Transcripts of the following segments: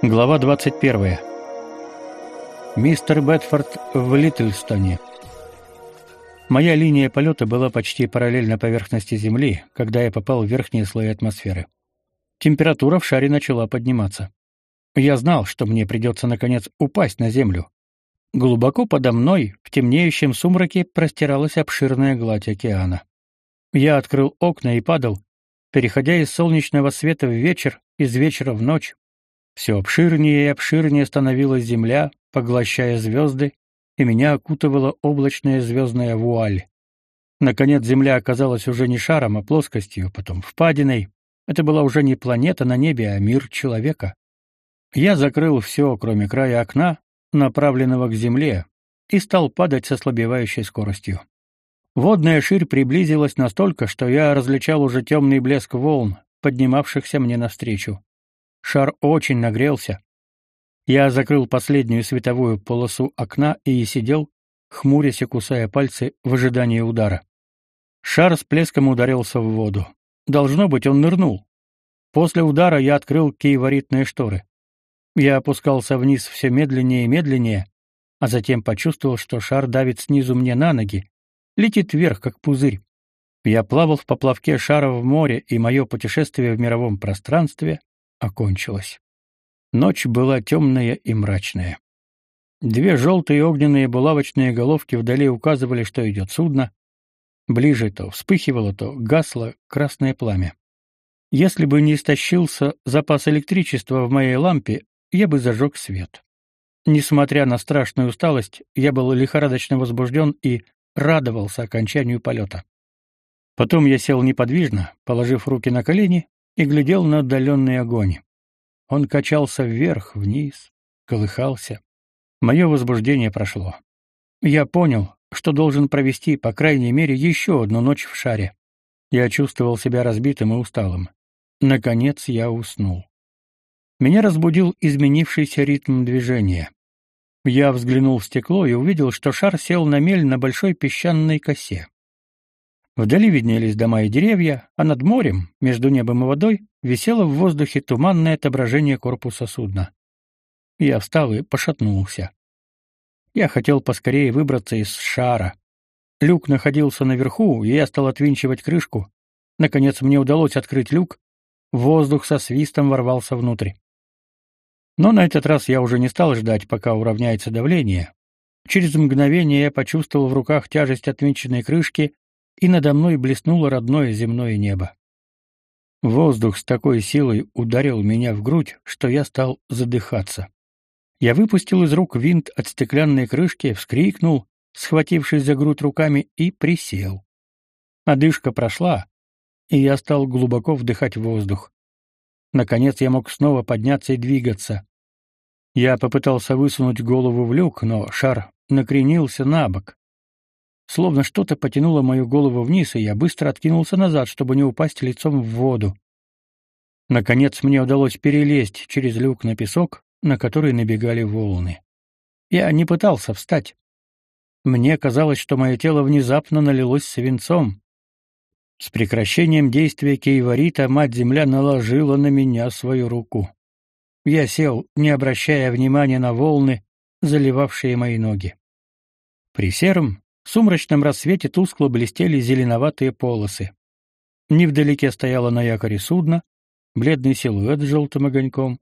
Глава 21. Мистер Бетфорд в Литлстоне. Моя линия полета была почти параллельна поверхности Земли, когда я попал в верхние слои атмосферы. Температура в шаре начала подниматься. Я знал, что мне придется наконец упасть на Землю. Глубоко подо мной, в темнеющем сумраке, простиралась обширная гладь океана. Я открыл окна и падал, переходя из солнечного света в вечер, из вечера в ночь, все обширнее и обширнее становилась земля, поглощая звезды, и меня окутывала облачная звездная вуаль. Наконец земля оказалась уже не шаром, а плоскостью, потом впадиной. Это была уже не планета на небе, а мир человека. Я закрыл все, кроме края окна, направленного к земле, и стал падать со слабевающей скоростью. Водная ширь приблизилась настолько, что я различал уже темный блеск волн, поднимавшихся мне навстречу. Шар очень нагрелся. Я закрыл последнюю световую полосу окна и сидел, хмурясь и кусая пальцы в ожидании удара. Шар с плеском ударился в воду. Должно быть, он нырнул. После удара я открыл кейворитные шторы. Я опускался вниз все медленнее и медленнее, а затем почувствовал, что шар давит снизу мне на ноги, летит вверх, как пузырь. Я плавал в поплавке шара в море, и мое путешествие в мировом пространстве окончилась. Ночь была темная и мрачная. Две желтые огненные булавочные головки вдали указывали, что идет судно. Ближе то вспыхивало, то гасло красное пламя. Если бы не истощился запас электричества в моей лампе, я бы зажег свет. Несмотря на страшную усталость, я был лихорадочно возбужден и радовался окончанию полета. Потом я сел неподвижно, положив руки на колени и глядел на отдаленный огонь. Он качался вверх, вниз, колыхался. Мое возбуждение прошло. Я понял, что должен провести, по крайней мере, еще одну ночь в шаре. Я чувствовал себя разбитым и усталым. Наконец я уснул. Меня разбудил изменившийся ритм движения. Я взглянул в стекло и увидел, что шар сел на мель на большой песчаной косе. Вдали виднелись дома и деревья, а над морем, между небом и водой, висело в воздухе туманное отображение корпуса судна. Я встал и пошатнулся. Я хотел поскорее выбраться из шара. Люк находился наверху, и я стал отвинчивать крышку. Наконец мне удалось открыть люк. Воздух со свистом ворвался внутрь. Но на этот раз я уже не стал ждать, пока уравняется давление. Через мгновение я почувствовал в руках тяжесть отвинченной крышки и надо мной блеснуло родное земное небо. Воздух с такой силой ударил меня в грудь, что я стал задыхаться. Я выпустил из рук винт от стеклянной крышки, вскрикнул, схватившись за грудь руками, и присел. Одышка прошла, и я стал глубоко вдыхать воздух. Наконец я мог снова подняться и двигаться. Я попытался высунуть голову в люк, но шар накренился на бок. Словно что-то потянуло мою голову вниз, и я быстро откинулся назад, чтобы не упасть лицом в воду. Наконец мне удалось перелезть через люк на песок, на который набегали волны. Я не пытался встать. Мне казалось, что мое тело внезапно налилось свинцом. С прекращением действия кейварита мать-земля наложила на меня свою руку. Я сел, не обращая внимания на волны, заливавшие мои ноги. При сером, в сумрачном рассвете тускло блестели зеленоватые полосы. Невдалеке стояло на якоре судно, бледный силуэт с желтым огоньком.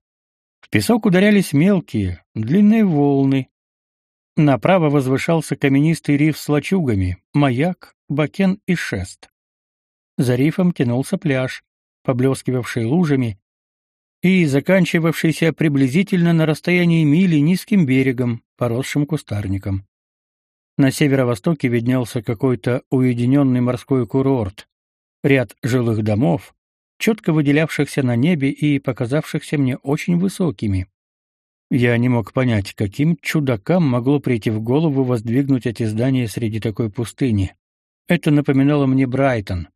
В песок ударялись мелкие, длинные волны. Направо возвышался каменистый риф с лачугами, маяк, бакен и шест. За рифом тянулся пляж, поблескивавший лужами и заканчивавшийся приблизительно на расстоянии мили низким берегом, поросшим кустарником. На северо-востоке виднелся какой-то уединенный морской курорт, ряд жилых домов, четко выделявшихся на небе и показавшихся мне очень высокими. Я не мог понять, каким чудакам могло прийти в голову воздвигнуть эти здания среди такой пустыни. Это напоминало мне Брайтон.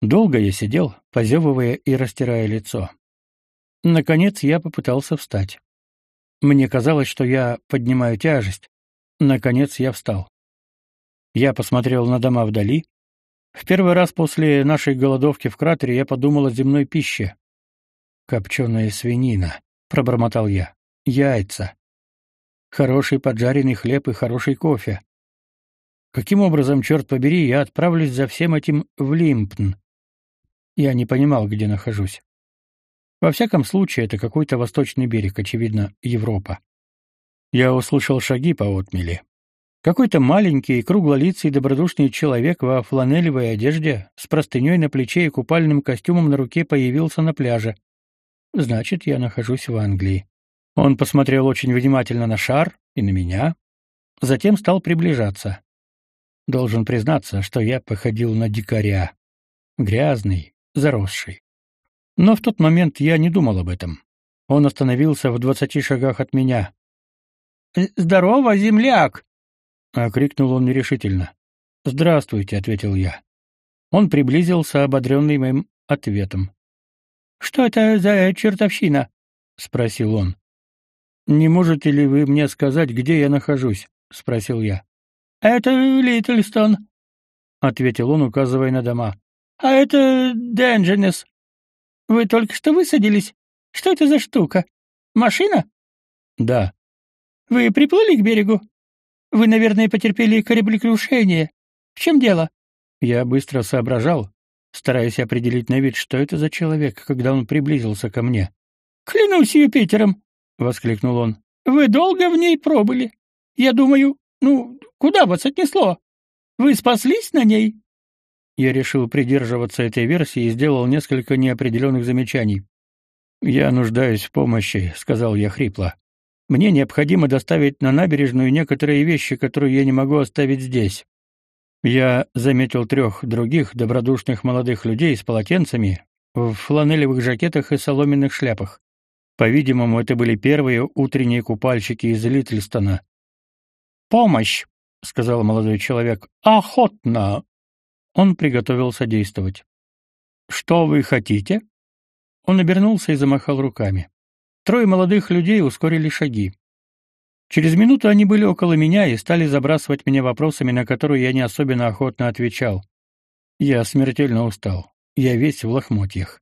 Долго я сидел, позевывая и растирая лицо. Наконец я попытался встать. Мне казалось, что я поднимаю тяжесть, Наконец я встал. Я посмотрел на дома вдали. В первый раз после нашей голодовки в кратере я подумал о земной пище. Копченая свинина, пробормотал я. Яйца. Хороший поджаренный хлеб и хороший кофе. Каким образом, черт побери, я отправлюсь за всем этим в Лимпн? Я не понимал, где нахожусь. Во всяком случае, это какой-то восточный берег, очевидно, Европа. Я услышал шаги по отмели. Какой-то маленький, круглолицый, добродушный человек во фланелевой одежде, с простыней на плече и купальным костюмом на руке появился на пляже. Значит, я нахожусь в Англии. Он посмотрел очень внимательно на шар и на меня, затем стал приближаться. Должен признаться, что я походил на дикаря. Грязный, заросший. Но в тот момент я не думал об этом. Он остановился в двадцати шагах от меня. «Э, «Здорово, земляк!» — окрикнул он нерешительно. «Здравствуйте», — ответил я. Он приблизился, ободренный моим ответом. «Что это за чертовщина?» — спросил он. «Не можете ли вы мне сказать, где я нахожусь?» — спросил я. «Это Литлстон», — ответил он, указывая на дома. «А это Дендженес. Вы только что высадились? Что это за штука? Машина? Да. Вы приплыли к берегу? Вы, наверное, потерпели кораблекрушение. В чем дело? Я быстро соображал, стараясь определить на вид, что это за человек, когда он приблизился ко мне. Клянусь Юпитером, воскликнул он. Вы долго в ней пробыли. Я думаю, ну, куда вас отнесло? Вы спаслись на ней? Я решил придерживаться этой версии и сделал несколько неопределенных замечаний. «Я нуждаюсь в помощи», — сказал я хрипло. «Мне необходимо доставить на набережную некоторые вещи, которые я не могу оставить здесь». Я заметил трех других добродушных молодых людей с полотенцами, в фланелевых жакетах и соломенных шляпах. По-видимому, это были первые утренние купальщики из Литлстона. «Помощь», — сказал молодой человек, — «охотно». Он приготовился действовать. «Что вы хотите?» Он обернулся и замахал руками. Трое молодых людей ускорили шаги. Через минуту они были около меня и стали забрасывать меня вопросами, на которые я не особенно охотно отвечал. Я смертельно устал. Я весь в лохмотьях.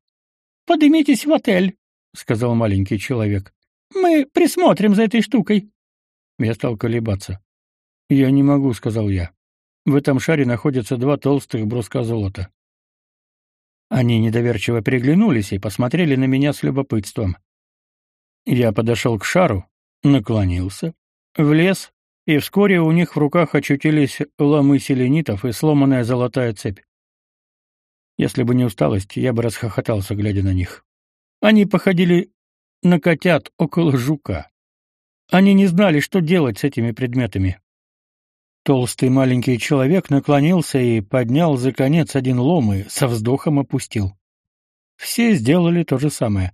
«Поднимитесь в отель», — сказал маленький человек. «Мы присмотрим за этой штукой». Я стал колебаться. «Я не могу», — сказал я. В этом шаре находятся два толстых бруска золота. Они недоверчиво переглянулись и посмотрели на меня с любопытством. Я подошел к шару, наклонился, влез, и вскоре у них в руках очутились ломы селенитов и сломанная золотая цепь. Если бы не усталость, я бы расхохотался, глядя на них. Они походили на котят около жука. Они не знали, что делать с этими предметами. Толстый маленький человек наклонился и поднял за конец один лом и со вздохом опустил. Все сделали то же самое.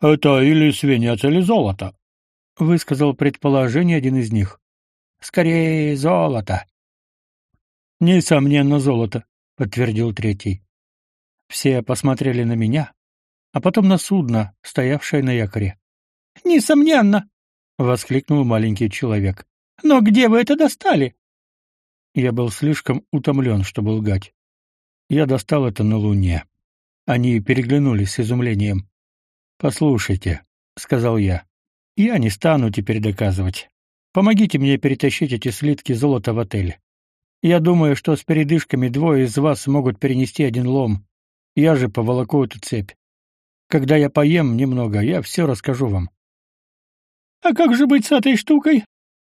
«Это или свинец, или золото», — высказал предположение один из них. «Скорее, золото». «Несомненно, золото», — подтвердил третий. Все посмотрели на меня, а потом на судно, стоявшее на якоре. «Несомненно!» — воскликнул маленький человек. Но где вы это достали? Я был слишком утомлен, чтобы лгать. Я достал это на Луне. Они переглянулись с изумлением. «Послушайте», — сказал я, — «я не стану теперь доказывать. Помогите мне перетащить эти слитки золота в отель. Я думаю, что с передышками двое из вас смогут перенести один лом. Я же поволоку эту цепь. Когда я поем немного, я все расскажу вам». «А как же быть с этой штукой?»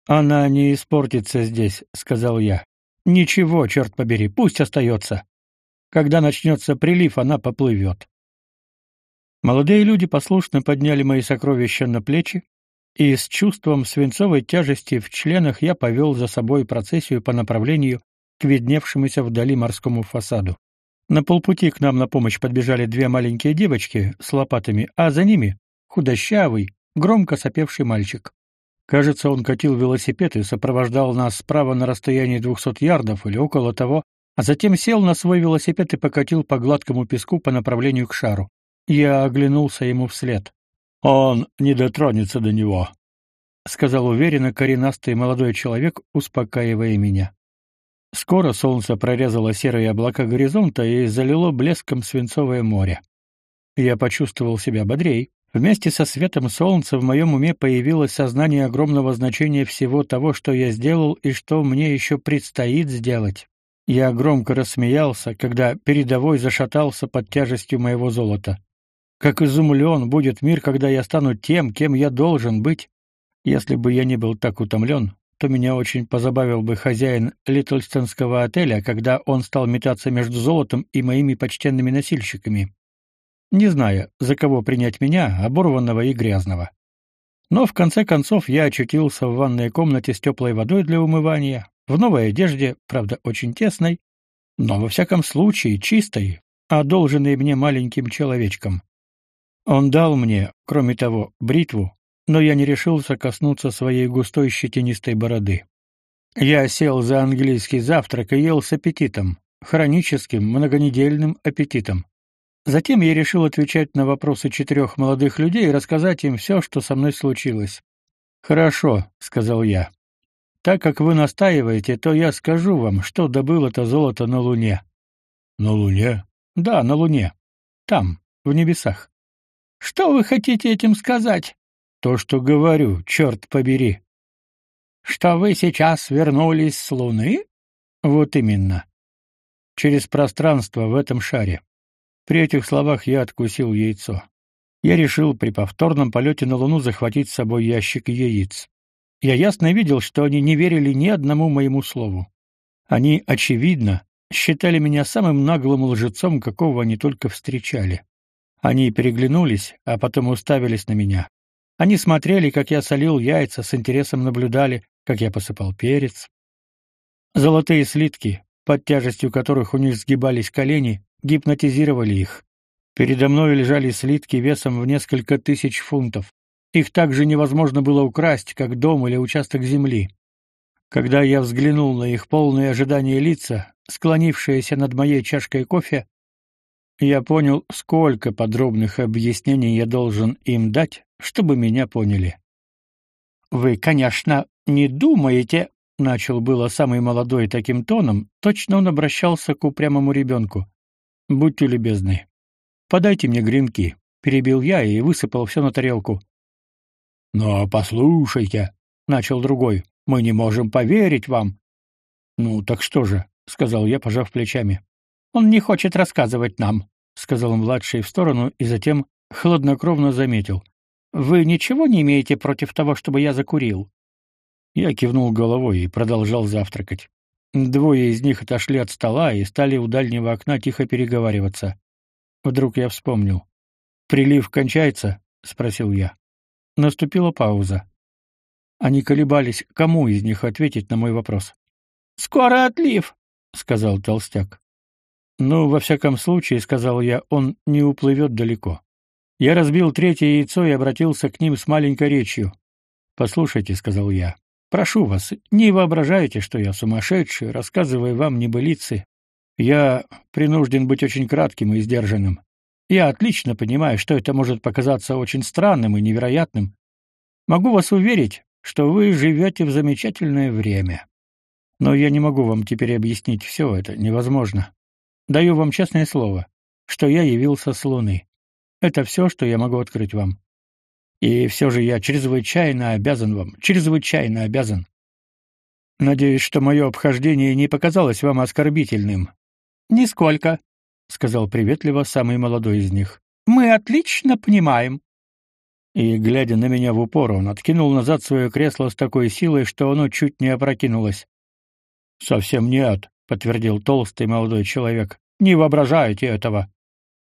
Она не испортится здесь, сказал я. Ничего, черт побери, пусть остается. Когда начнется прилив, она поплывет. Молодые люди послушно подняли мои сокровища на плечи, и с чувством свинцовой тяжести в членах я повел за собой процессию по направлению к видневшемуся вдали морскому фасаду. На полпути к нам на помощь подбежали две маленькие девочки с лопатами, а за ними худощавый, громко сопевший мальчик. Кажется, он катил велосипед и сопровождал нас справа на расстоянии двухсот ярдов или около того, а затем сел на свой велосипед и покатил по гладкому песку по направлению к шару. Я оглянулся ему вслед. «Он не дотронется до него», — сказал уверенно коренастый молодой человек, успокаивая меня. Скоро солнце прорезало серые облака горизонта и залило блеском свинцовое море. Я почувствовал себя бодрей, Вместе со светом солнца в моем уме появилось сознание огромного значения всего того, что я сделал и что мне еще предстоит сделать. Я громко рассмеялся, когда передовой зашатался под тяжестью моего золота. Как изумлен будет мир, когда я стану тем, кем я должен быть. Если бы я не был так утомлен, то меня очень позабавил бы хозяин Литлстонского отеля, когда он стал метаться между золотом и моими почтенными носильщиками не зная, за кого принять меня, оборванного и грязного. Но в конце концов я очутился в ванной комнате с теплой водой для умывания, в новой одежде, правда, очень тесной, но во всяком случае чистой, одолженной мне маленьким человечком. Он дал мне, кроме того, бритву, но я не решился коснуться своей густой щетинистой бороды. Я сел за английский завтрак и ел с аппетитом, хроническим, многонедельным аппетитом. Затем я решил отвечать на вопросы четырех молодых людей и рассказать им все, что со мной случилось. «Хорошо», — сказал я. «Так как вы настаиваете, то я скажу вам, что добыл это золото на Луне». «На Луне?» «Да, на Луне. Там, в небесах». «Что вы хотите этим сказать?» «То, что говорю, черт побери». «Что вы сейчас вернулись с Луны?» «Вот именно. Через пространство в этом шаре». При этих словах я откусил яйцо. Я решил при повторном полете на Луну захватить с собой ящик яиц. Я ясно видел, что они не верили ни одному моему слову. Они, очевидно, считали меня самым наглым лжецом, какого они только встречали. Они переглянулись, а потом уставились на меня. Они смотрели, как я солил яйца, с интересом наблюдали, как я посыпал перец. Золотые слитки, под тяжестью которых у них сгибались колени, гипнотизировали их. Передо мной лежали слитки весом в несколько тысяч фунтов. Их также невозможно было украсть, как дом или участок земли. Когда я взглянул на их полные ожидания лица, склонившиеся над моей чашкой кофе, я понял, сколько подробных объяснений я должен им дать, чтобы меня поняли. Вы, конечно, не думаете, начал было самый молодой таким тоном, точно он обращался к упрямому ребенку. Будьте любезны. Подайте мне гренки, перебил я и высыпал все на тарелку. Но послушайте, начал другой. Мы не можем поверить вам. Ну, так что же, сказал я, пожав плечами. Он не хочет рассказывать нам, сказал младший в сторону и затем хладнокровно заметил: Вы ничего не имеете против того, чтобы я закурил? Я кивнул головой и продолжал завтракать. Двое из них отошли от стола и стали у дальнего окна тихо переговариваться. Вдруг я вспомнил. «Прилив кончается?» — спросил я. Наступила пауза. Они колебались, кому из них ответить на мой вопрос. «Скоро отлив», — сказал толстяк. «Ну, во всяком случае, — сказал я, — он не уплывет далеко». Я разбил третье яйцо и обратился к ним с маленькой речью. «Послушайте», — сказал я, Прошу вас, не воображайте, что я сумасшедший, рассказывая вам небылицы. Я принужден быть очень кратким и сдержанным. Я отлично понимаю, что это может показаться очень странным и невероятным. Могу вас уверить, что вы живете в замечательное время. Но я не могу вам теперь объяснить все это, невозможно. Даю вам честное слово, что я явился с Луны. Это все, что я могу открыть вам. И все же я чрезвычайно обязан вам, чрезвычайно обязан. Надеюсь, что мое обхождение не показалось вам оскорбительным. Нисколько, сказал приветливо самый молодой из них. Мы отлично понимаем. И глядя на меня в упор, он откинул назад свое кресло с такой силой, что оно чуть не опрокинулось. Совсем нет, подтвердил толстый молодой человек. Не воображайте этого.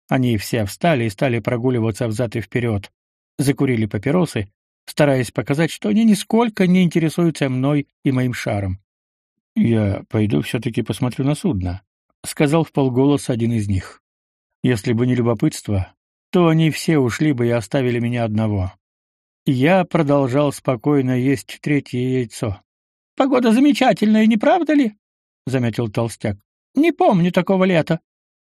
Они все встали и стали прогуливаться взад и вперед закурили папиросы, стараясь показать, что они нисколько не интересуются мной и моим шаром. «Я пойду все-таки посмотрю на судно», — сказал вполголоса один из них. «Если бы не любопытство, то они все ушли бы и оставили меня одного». Я продолжал спокойно есть третье яйцо. «Погода замечательная, не правда ли?» — заметил толстяк. «Не помню такого лета».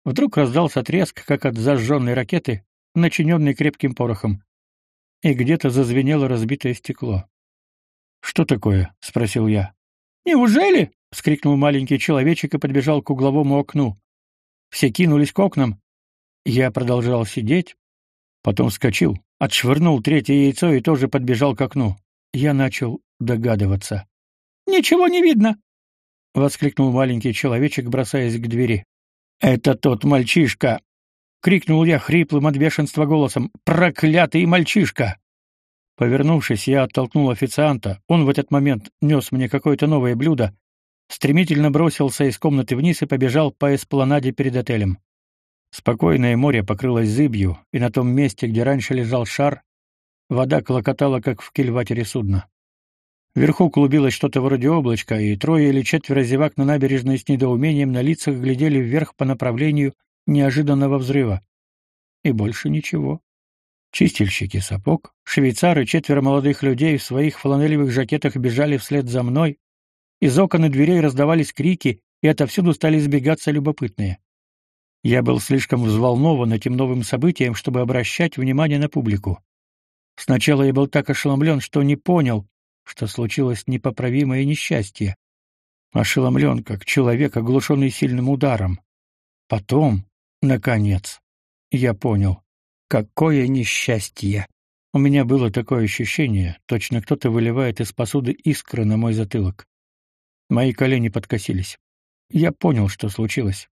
Вдруг раздался треск, как от зажженной ракеты, начиненной крепким порохом и где-то зазвенело разбитое стекло. «Что такое?» — спросил я. «Неужели?» — вскрикнул маленький человечек и подбежал к угловому окну. Все кинулись к окнам. Я продолжал сидеть, потом вскочил, Отшвырнул третье яйцо и тоже подбежал к окну. Я начал догадываться. «Ничего не видно!» — воскликнул маленький человечек, бросаясь к двери. «Это тот мальчишка!» — крикнул я хриплым от бешенства голосом. «Проклятый мальчишка!» Повернувшись, я оттолкнул официанта. Он в этот момент нес мне какое-то новое блюдо, стремительно бросился из комнаты вниз и побежал по эспланаде перед отелем. Спокойное море покрылось зыбью, и на том месте, где раньше лежал шар, вода клокотала, как в кильватере судна. Вверху клубилось что-то вроде облачка, и трое или четверо зевак на набережной с недоумением на лицах глядели вверх по направлению неожиданного взрыва. И больше ничего. Чистильщики сапог, швейцары, четверо молодых людей в своих фланелевых жакетах бежали вслед за мной. Из окон и дверей раздавались крики, и отовсюду стали сбегаться любопытные. Я был слишком взволнован этим новым событием, чтобы обращать внимание на публику. Сначала я был так ошеломлен, что не понял, что случилось непоправимое несчастье. Ошеломлен, как человек, оглушенный сильным ударом. Потом, наконец, я понял. Какое несчастье! У меня было такое ощущение, точно кто-то выливает из посуды искры на мой затылок. Мои колени подкосились. Я понял, что случилось.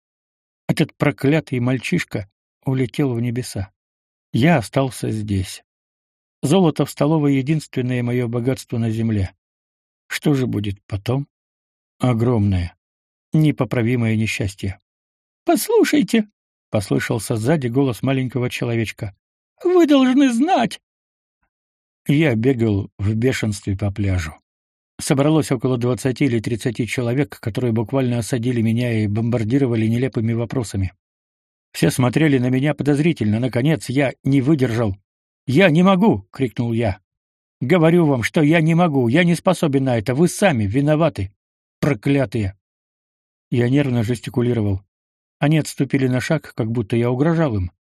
Этот проклятый мальчишка улетел в небеса. Я остался здесь. Золото в столовой — единственное мое богатство на земле. Что же будет потом? Огромное, непоправимое несчастье. «Послушайте!» — послышался сзади голос маленького человечка. «Вы должны знать!» Я бегал в бешенстве по пляжу. Собралось около двадцати или тридцати человек, которые буквально осадили меня и бомбардировали нелепыми вопросами. Все смотрели на меня подозрительно. Наконец я не выдержал. «Я не могу!» — крикнул я. «Говорю вам, что я не могу, я не способен на это, вы сами виноваты, проклятые!» Я нервно жестикулировал. Они отступили на шаг, как будто я угрожал им.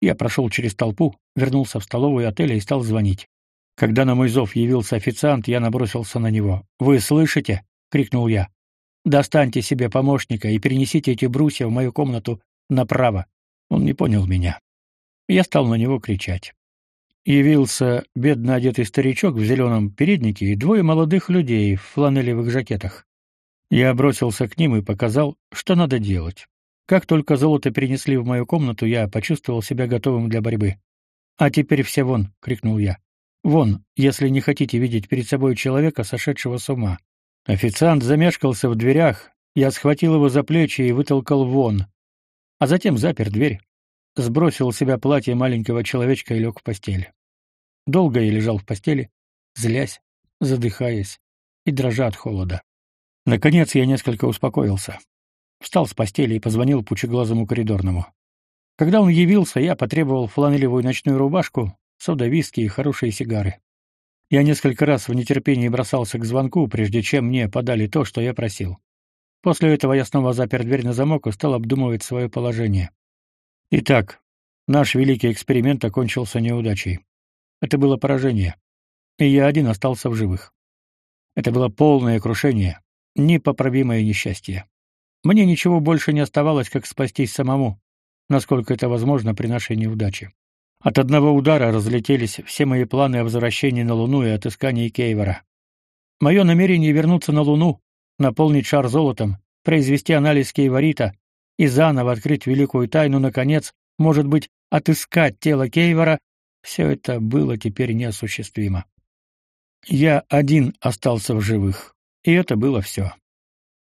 Я прошел через толпу, вернулся в столовую отеля и стал звонить. Когда на мой зов явился официант, я набросился на него. «Вы слышите?» — крикнул я. «Достаньте себе помощника и перенесите эти брусья в мою комнату направо». Он не понял меня. Я стал на него кричать. Явился бедно одетый старичок в зеленом переднике и двое молодых людей в фланелевых жакетах. Я бросился к ним и показал, что надо делать. Как только золото перенесли в мою комнату, я почувствовал себя готовым для борьбы. «А теперь все вон!» — крикнул я. «Вон, если не хотите видеть перед собой человека, сошедшего с ума». Официант замешкался в дверях, я схватил его за плечи и вытолкал вон, а затем запер дверь, сбросил с себя платье маленького человечка и лег в постель. Долго я лежал в постели, злясь, задыхаясь и дрожа от холода. Наконец я несколько успокоился. Встал с постели и позвонил пучеглазому коридорному. Когда он явился, я потребовал фланелевую ночную рубашку, сода-виски и хорошие сигары. Я несколько раз в нетерпении бросался к звонку, прежде чем мне подали то, что я просил. После этого я снова запер дверь на замок и стал обдумывать свое положение. Итак, наш великий эксперимент окончился неудачей. Это было поражение, и я один остался в живых. Это было полное крушение, непоправимое несчастье. Мне ничего больше не оставалось, как спастись самому, насколько это возможно при нашей неудаче. От одного удара разлетелись все мои планы о возвращении на Луну и отыскании Кейвора. Мое намерение вернуться на Луну, наполнить шар золотом, произвести анализ Кейворита и заново открыть великую тайну, наконец, может быть, отыскать тело Кейвора, все это было теперь неосуществимо. Я один остался в живых, и это было все.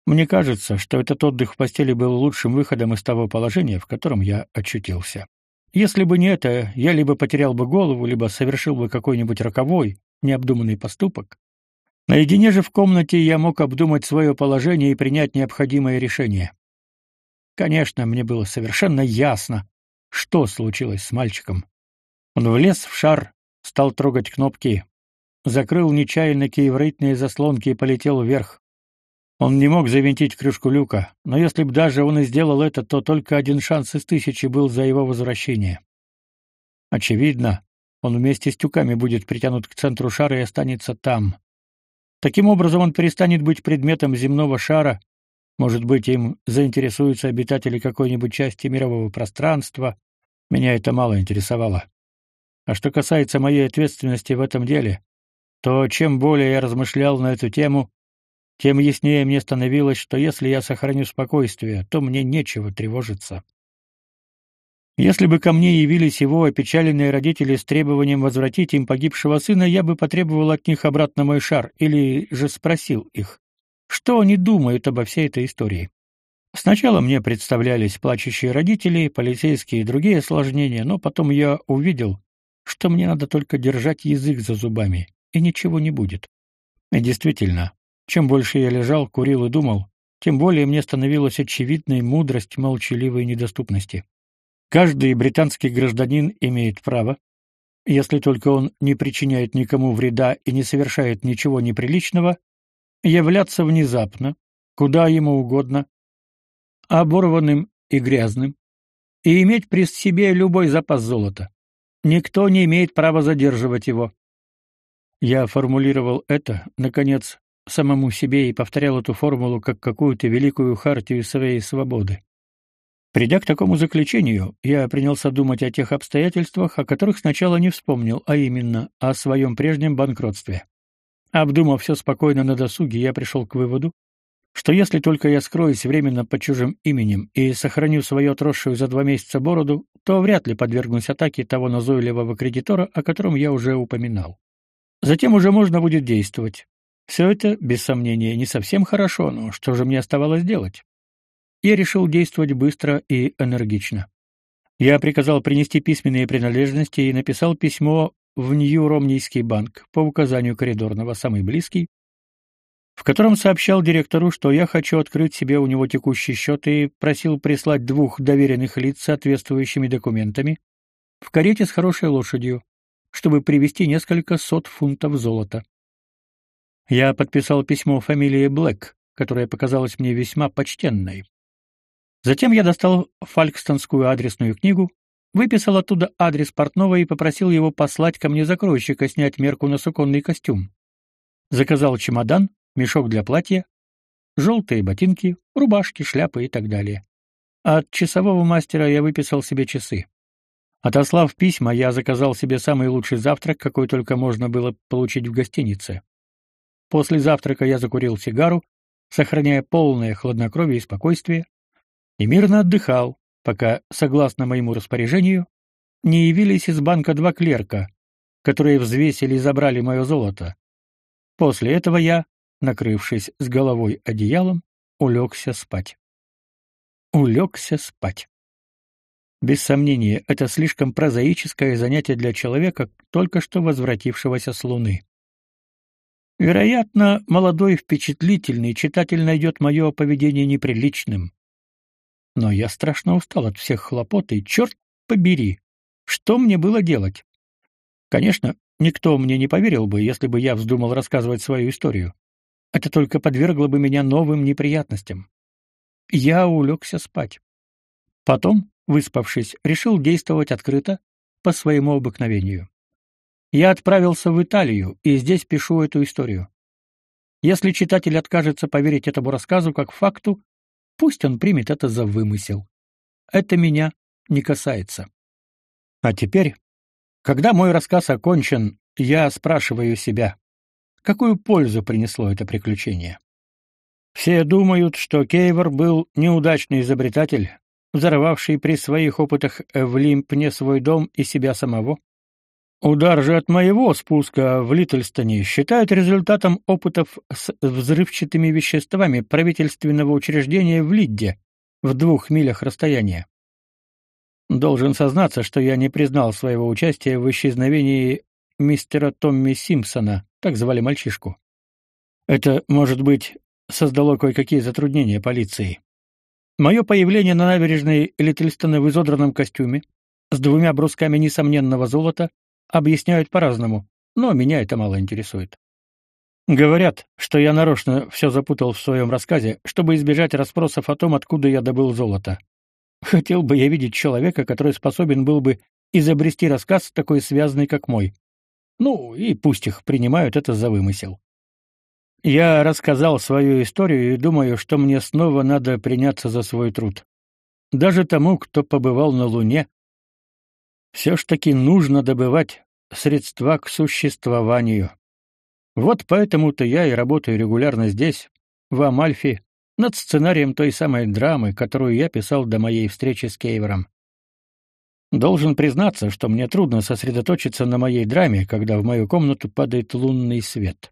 Мне кажется, что этот отдых в постели был лучшим выходом из того положения, в котором я очутился. Если бы не это, я либо потерял бы голову, либо совершил бы какой-нибудь роковой, необдуманный поступок. Наедине же в комнате я мог обдумать свое положение и принять необходимое решение. Конечно, мне было совершенно ясно, что случилось с мальчиком. Он влез в шар, стал трогать кнопки, закрыл нечаянно киеврейтные заслонки и полетел вверх. Он не мог завинтить крышку люка, но если бы даже он и сделал это, то только один шанс из тысячи был за его возвращение. Очевидно, он вместе с тюками будет притянут к центру шара и останется там. Таким образом он перестанет быть предметом земного шара, может быть, им заинтересуются обитатели какой-нибудь части мирового пространства. Меня это мало интересовало. А что касается моей ответственности в этом деле, то чем более я размышлял на эту тему, тем яснее мне становилось, что если я сохраню спокойствие, то мне нечего тревожиться. Если бы ко мне явились его опечаленные родители с требованием возвратить им погибшего сына, я бы потребовал от них обратно мой шар или же спросил их, что они думают обо всей этой истории. Сначала мне представлялись плачущие родители, полицейские и другие осложнения, но потом я увидел, что мне надо только держать язык за зубами, и ничего не будет. И действительно, чем больше я лежал, курил и думал, тем более мне становилась очевидной мудрость молчаливой недоступности. Каждый британский гражданин имеет право, если только он не причиняет никому вреда и не совершает ничего неприличного, являться внезапно, куда ему угодно, оборванным и грязным, и иметь при себе любой запас золота. Никто не имеет права задерживать его. Я формулировал это, наконец, самому себе и повторял эту формулу как какую-то великую хартию своей свободы. Придя к такому заключению, я принялся думать о тех обстоятельствах, о которых сначала не вспомнил, а именно о своем прежнем банкротстве. Обдумав все спокойно на досуге, я пришел к выводу, что если только я скроюсь временно под чужим именем и сохраню свою отросшую за два месяца бороду, то вряд ли подвергнусь атаке того назойливого кредитора, о котором я уже упоминал. Затем уже можно будет действовать. Все это, без сомнения, не совсем хорошо, но что же мне оставалось делать? я решил действовать быстро и энергично. Я приказал принести письменные принадлежности и написал письмо в Нью-Ромнийский банк по указанию коридорного, самый близкий, в котором сообщал директору, что я хочу открыть себе у него текущий счет и просил прислать двух доверенных лиц с соответствующими документами в карете с хорошей лошадью, чтобы привезти несколько сот фунтов золота. Я подписал письмо фамилии Блэк, которая показалась мне весьма почтенной. Затем я достал фалькстонскую адресную книгу, выписал оттуда адрес портного и попросил его послать ко мне закройщика снять мерку на суконный костюм. Заказал чемодан, мешок для платья, желтые ботинки, рубашки, шляпы и так далее. от часового мастера я выписал себе часы. Отослав письма, я заказал себе самый лучший завтрак, какой только можно было получить в гостинице. После завтрака я закурил сигару, сохраняя полное хладнокровие и спокойствие, и мирно отдыхал, пока, согласно моему распоряжению, не явились из банка два клерка, которые взвесили и забрали мое золото. После этого я, накрывшись с головой одеялом, улегся спать. Улегся спать. Без сомнения, это слишком прозаическое занятие для человека, только что возвратившегося с Луны. Вероятно, молодой впечатлительный читатель найдет мое поведение неприличным. Но я страшно устал от всех хлопот, и черт побери, что мне было делать? Конечно, никто мне не поверил бы, если бы я вздумал рассказывать свою историю. Это только подвергло бы меня новым неприятностям. Я улегся спать. Потом, выспавшись, решил действовать открыто, по своему обыкновению. Я отправился в Италию, и здесь пишу эту историю. Если читатель откажется поверить этому рассказу как факту, Пусть он примет это за вымысел. Это меня не касается. А теперь, когда мой рассказ окончен, я спрашиваю себя, какую пользу принесло это приключение? Все думают, что Кейвор был неудачный изобретатель, взорвавший при своих опытах в Лимпне свой дом и себя самого. Удар же от моего спуска в Литлстоне считают результатом опытов с взрывчатыми веществами правительственного учреждения в Лидде, в двух милях расстояния. Должен сознаться, что я не признал своего участия в исчезновении мистера Томми Симпсона, так звали мальчишку. Это, может быть, создало кое-какие затруднения полиции. Мое появление на набережной Литлстона в изодранном костюме, с двумя брусками несомненного золота, объясняют по-разному, но меня это мало интересует. Говорят, что я нарочно все запутал в своем рассказе, чтобы избежать расспросов о том, откуда я добыл золото. Хотел бы я видеть человека, который способен был бы изобрести рассказ такой связанный, как мой. Ну, и пусть их принимают это за вымысел. Я рассказал свою историю и думаю, что мне снова надо приняться за свой труд. Даже тому, кто побывал на Луне, все ж таки нужно добывать средства к существованию. Вот поэтому-то я и работаю регулярно здесь, в Амальфи, над сценарием той самой драмы, которую я писал до моей встречи с Кейвером. Должен признаться, что мне трудно сосредоточиться на моей драме, когда в мою комнату падает лунный свет.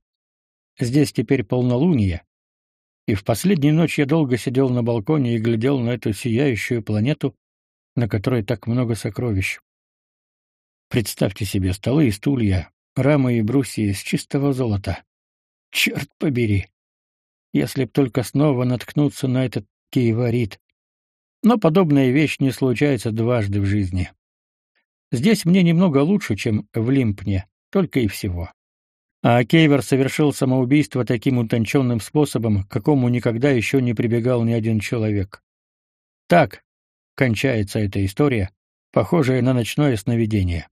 Здесь теперь полнолуние, и в последнюю ночь я долго сидел на балконе и глядел на эту сияющую планету, на которой так много сокровищ. Представьте себе столы и стулья, рамы и брусья из чистого золота. Черт побери! Если б только снова наткнуться на этот кейворит. Но подобная вещь не случается дважды в жизни. Здесь мне немного лучше, чем в Лимпне, только и всего. А Кейвер совершил самоубийство таким утонченным способом, к какому никогда еще не прибегал ни один человек. Так кончается эта история, похожая на ночное сновидение.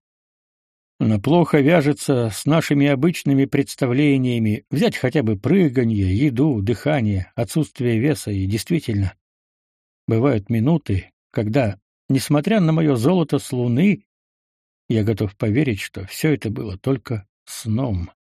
Но плохо вяжется с нашими обычными представлениями взять хотя бы прыганье, еду, дыхание, отсутствие веса и действительно. Бывают минуты, когда, несмотря на мое золото с луны, я готов поверить, что все это было только сном.